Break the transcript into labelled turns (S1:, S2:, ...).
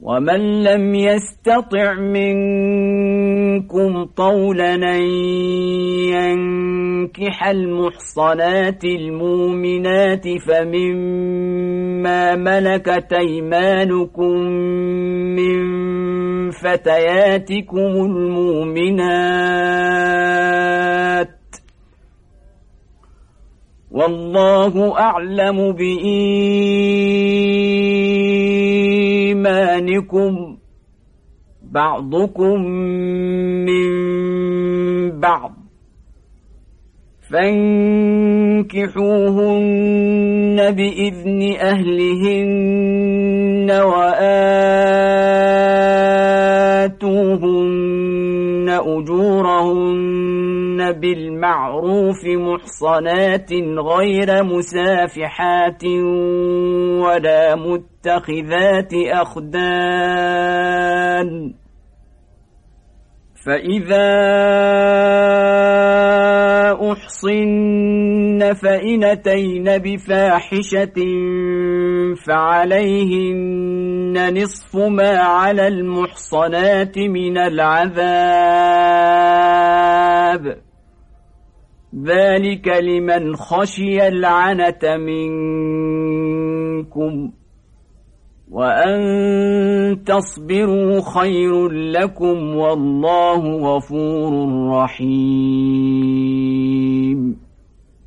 S1: ومن لم يستطع منكم طولا ينكح المحصنات المؤمنات فمما ملكت ايمانكم من فتياتكم المؤمنات والله اعلم بإيمانكم بعضكم من بعض فانكحوهن بإذن أهلهن وآتوهن أجورهن بالمعروف محصنات غير مسافحات ولا متخذات أخدان. فإذا أحصن فإن أتين بفاحشة فعليهن نصف ما على المحصنات من العذاب. ذلك لمن خشي العنة منكم. وأن تصبروا خير لكم والله غفور رحيم